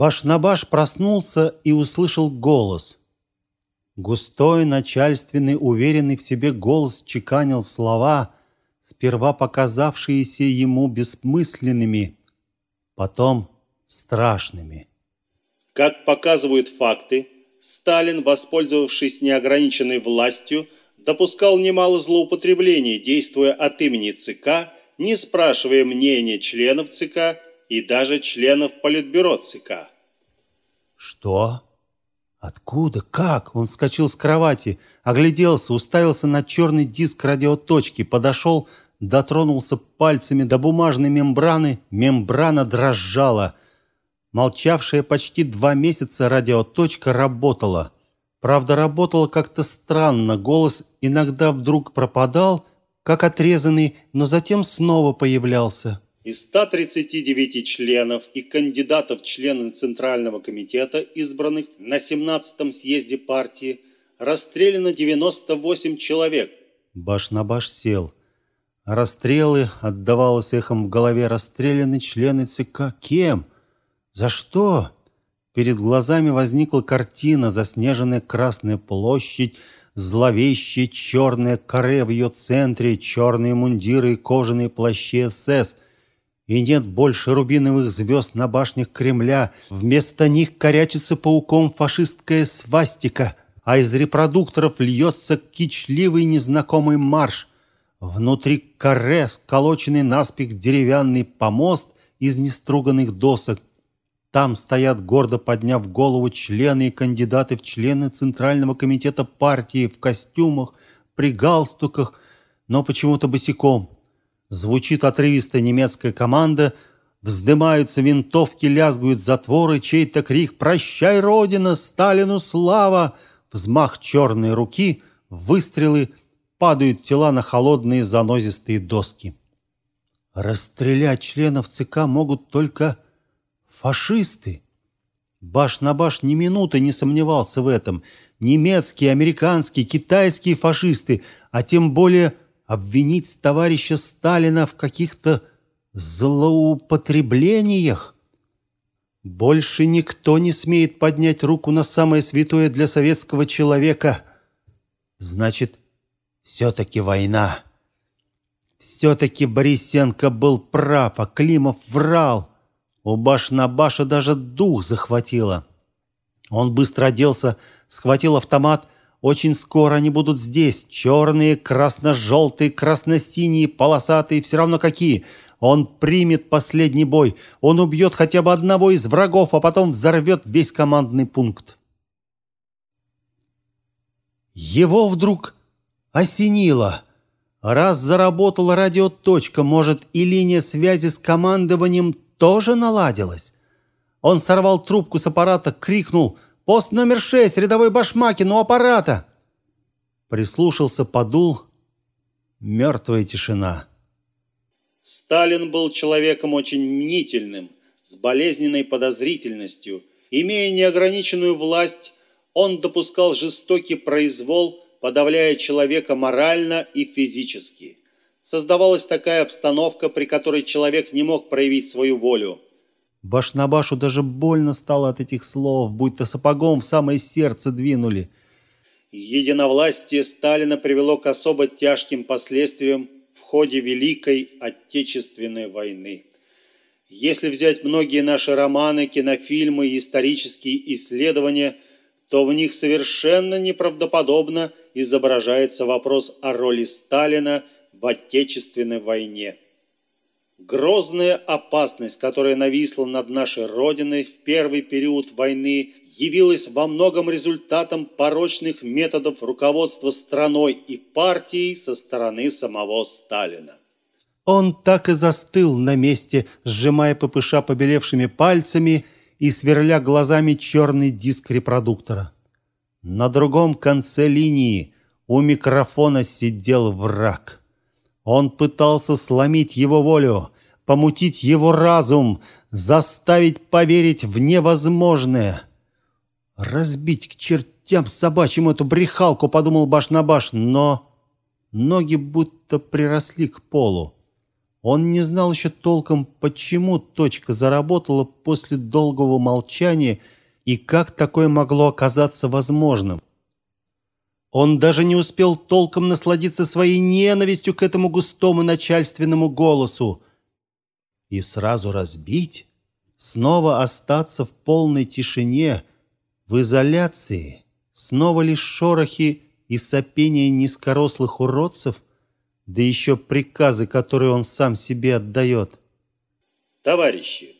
Башнабаш проснулся и услышал голос. Густой, начальственный, уверенный в себе голос чеканил слова, сперва показавшиеся ему бессмысленными, потом страшными. Как показывают факты, Сталин, воспользовавшись неограниченной властью, допускал немало злоупотреблений, действуя от имени ЦК, не спрашивая мнения членов ЦК и даже членов Политбюро ЦК. Что? Откуда? Как? Он вскочил с кровати, огляделся, уставился на черный диск радиоточки, подошел, дотронулся пальцами до бумажной мембраны. Мембрана дрожала. Молчавшая почти два месяца радиоточка работала. Правда, работала как-то странно. Голос иногда вдруг пропадал, как отрезанный, но затем снова появлялся. Из 139 членов и кандидатов члены Центрального комитета, избранных на 17-м съезде партии, расстреляно 98 человек. Баш на баш сел. Расстрелы отдавалось эхом в голове. Расстреляны члены ЦК. Кем? За что? Перед глазами возникла картина, заснеженная Красная площадь, зловещее черное каре в ее центре, черные мундиры и кожаные плащи СС. И нет больше рубиновых звезд на башнях Кремля. Вместо них корячится пауком фашистская свастика, а из репродукторов льется кичливый незнакомый марш. Внутри каре сколоченный наспех деревянный помост из неструганных досок, там стоят, гордо подняв голову, члены и кандидаты в члены Центрального комитета партии в костюмах, при галстуках, но почему-то босиком. Звучит отрывистая немецкая команда, вздымаются винтовки, лязгуют затворы, чей-то крик «Прощай, Родина! Сталину слава!» Взмах черной руки, выстрелы, падают тела на холодные занозистые доски. Расстрелять членов ЦК могут только Фашисты! Баш на баш ни минуты не сомневался в этом. Немецкие, американские, китайские фашисты, а тем более обвинить товарища Сталина в каких-то злоупотреблениях. Больше никто не смеет поднять руку на самое святое для советского человека. Значит, все-таки война. Все-таки Борисенко был прав, а Климов врал. У Баш-на-Баша даже дух захватило. Он быстро оделся, схватил автомат. Очень скоро они будут здесь. Черные, красно-желтые, красно-синие, полосатые, все равно какие. Он примет последний бой. Он убьет хотя бы одного из врагов, а потом взорвет весь командный пункт. Его вдруг осенило. Раз заработала радиоточка, может, и линия связи с командованием тоже наладилось. Он сорвал трубку с аппарата, крикнул «Пост номер шесть, рядовой Башмакин, у аппарата!» Прислушался, подул. Мертвая тишина. Сталин был человеком очень мнительным, с болезненной подозрительностью. Имея неограниченную власть, он допускал жестокий произвол, подавляя человека морально и физически. Создавалась такая обстановка, при которой человек не мог проявить свою волю. Башнабашу даже больно стало от этих слов, будто сапогом в самое сердце двинули. Единовластие Сталина привело к особо тяжким последствиям в ходе Великой Отечественной войны. Если взять многие наши романы, кинофильмы и исторические исследования, то в них совершенно неправдоподобно изображается вопрос о роли Сталина – в Отечественной войне. Грозная опасность, которая нависла над нашей Родиной в первый период войны, явилась во многом результатом порочных методов руководства страной и партией со стороны самого Сталина. Он так и застыл на месте, сжимая ППШ побелевшими пальцами и сверля глазами черный диск репродуктора. На другом конце линии у микрофона сидел враг. Он пытался сломить его волю, помутить его разум, заставить поверить в невозможное. Разбить к чертям собачьим эту брехалку, подумал баш на баш, но ноги будто приросли к полу. Он не знал еще толком, почему точка заработала после долгого молчания и как такое могло оказаться возможным. Он даже не успел толком насладиться своей ненавистью к этому густому начальственному голосу. И сразу разбить, снова остаться в полной тишине, в изоляции, снова лишь шорохи и сопение низкорослых уродцев, да еще приказы, которые он сам себе отдает. Товарищи,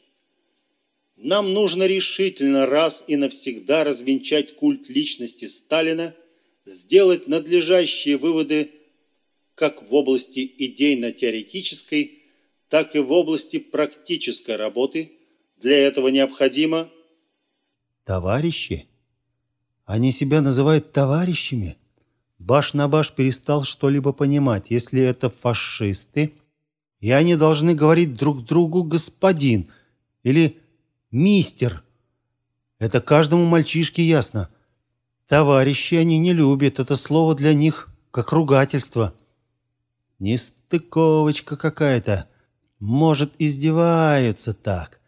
нам нужно решительно раз и навсегда развенчать культ личности Сталина – сделать надлежащие выводы как в области идейно-теоретической, так и в области практической работы. Для этого необходимо... Товарищи? Они себя называют товарищами? Баш на баш перестал что-либо понимать. Если это фашисты, и они должны говорить друг другу «господин» или «мистер». Это каждому мальчишке ясно – Товарищи они не любят, это слово для них как ругательство. Нестыковочка какая-то. Может, издеваются так.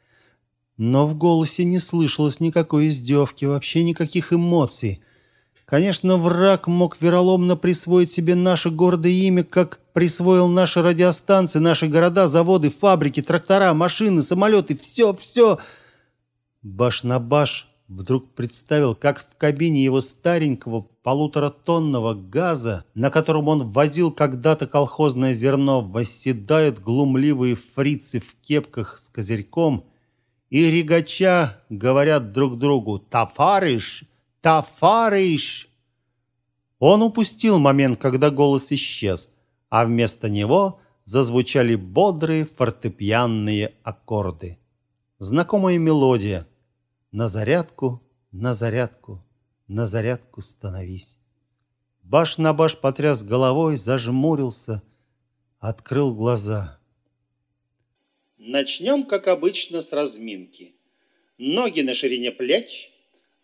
Но в голосе не слышалось никакой издевки, вообще никаких эмоций. Конечно, враг мог вероломно присвоить себе наше гордое имя, как присвоил наши радиостанции, наши города, заводы, фабрики, трактора, машины, самолеты, все, все. Баш на баш вдруг представил, как в кабине его старенького полуторатонного газа, на котором он возил когда-то колхозное зерно, восседают глумливые фрицы в кепках с козырьком и регача говорят друг другу «Тафарыш! Тафарыш!». Он упустил момент, когда голос исчез, а вместо него зазвучали бодрые фортепианные аккорды. Знакомая мелодия – на зарядку, на зарядку, на зарядку становись. Баш на баш потряс головой, зажмурился, открыл глаза. Начнем, как обычно, с разминки. Ноги на ширине плеч,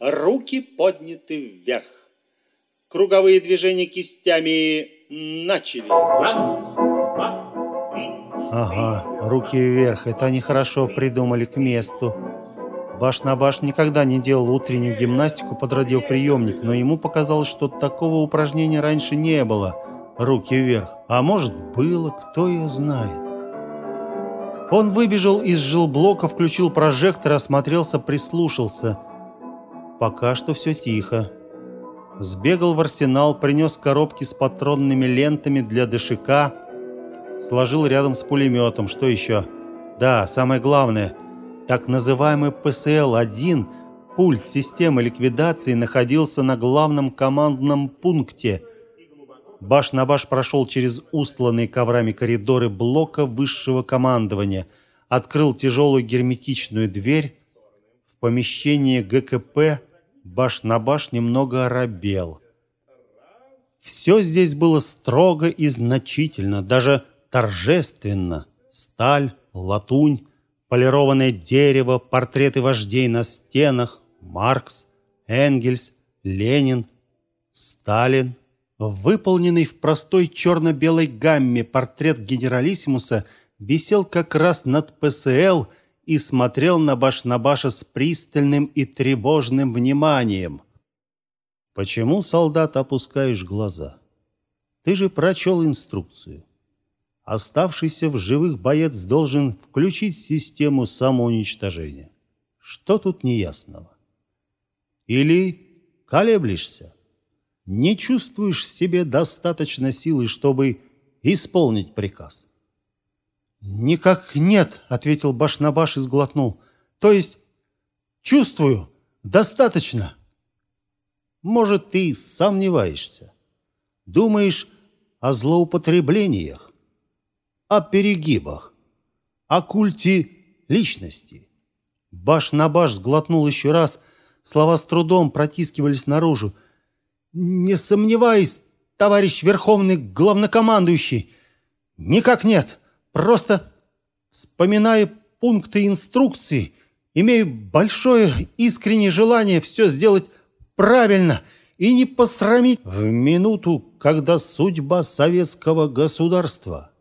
руки подняты вверх. Круговые движения кистями начали. Раз, два, три. Ага, руки вверх. Это они хорошо придумали к месту. Баш на баш никогда не делал утреннюю гимнастику под радиоприемник, но ему показалось, что такого упражнения раньше не было. Руки вверх. А может, было, кто ее знает. Он выбежал из жилблока, включил прожектор, осмотрелся, прислушался. Пока что все тихо. Сбегал в арсенал, принес коробки с патронными лентами для ДШК, сложил рядом с пулеметом. Что еще? Да, самое главное – так называемый ПСЛ-1, пульт системы ликвидации, находился на главном командном пункте. Баш на баш прошел через устланные коврами коридоры блока высшего командования, открыл тяжелую герметичную дверь. В помещении ГКП баш на баш немного оробел. Все здесь было строго и значительно, даже торжественно. Сталь, латунь, полированное дерево, портреты вождей на стенах, Маркс, Энгельс, Ленин, Сталин. Выполненный в простой черно-белой гамме портрет генералиссимуса висел как раз над ПСЛ и смотрел на Башнабаша с пристальным и тревожным вниманием. «Почему, солдат, опускаешь глаза? Ты же прочел инструкцию. Оставшийся в живых боец должен включить систему самоуничтожения. Что тут неясного? Или колеблешься? Не чувствуешь в себе достаточно силы, чтобы исполнить приказ? «Никак нет», — ответил Башнабаш и сглотнул. «То есть чувствую, достаточно». «Может, ты сомневаешься? Думаешь о злоупотреблениях? О перегибах, о культе личности. Баш на баш сглотнул еще раз, слова с трудом протискивались наружу. «Не сомневаюсь, товарищ верховный главнокомандующий, никак нет, просто вспоминая пункты инструкции, имею большое искреннее желание все сделать правильно и не посрамить в минуту, когда судьба советского государства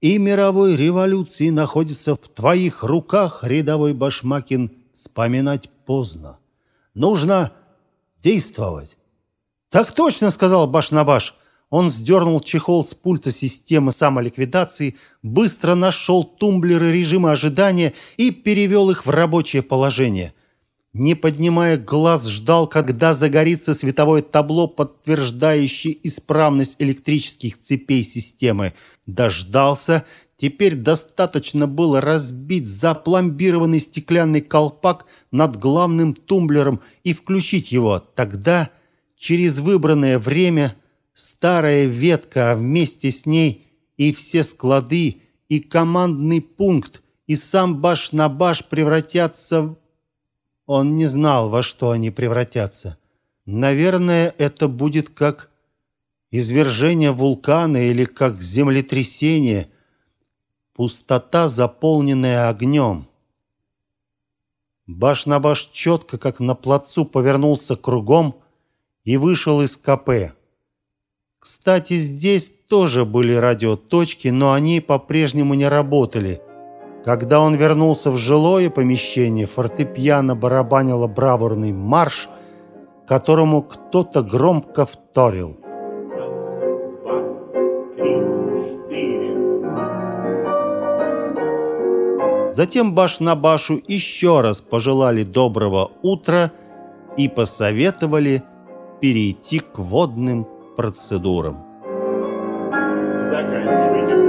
и мировой революции находится в твоих руках, рядовой Башмакин, вспоминать поздно. Нужно действовать. Так точно, сказал Башнабаш. Он сдернул чехол с пульта системы самоликвидации, быстро нашел тумблеры режима ожидания и перевел их в рабочее положение – не поднимая глаз, ждал, когда загорится световое табло, подтверждающее исправность электрических цепей системы. Дождался. Теперь достаточно было разбить запломбированный стеклянный колпак над главным тумблером и включить его. Тогда, через выбранное время, старая ветка, а вместе с ней и все склады, и командный пункт, и сам баш на баш превратятся в он не знал, во что они превратятся. Наверное, это будет как извержение вулкана или как землетрясение. Пустота, заполненная огнем. Баш на баш четко, как на плацу, повернулся кругом и вышел из КП. Кстати, здесь тоже были радиоточки, но они по-прежнему не работали – когда он вернулся в жилое помещение, фортепиано барабанило бравурный марш, которому кто-то громко вторил. Затем баш на башу еще раз пожелали доброго утра и посоветовали перейти к водным процедурам. Заканчивайте.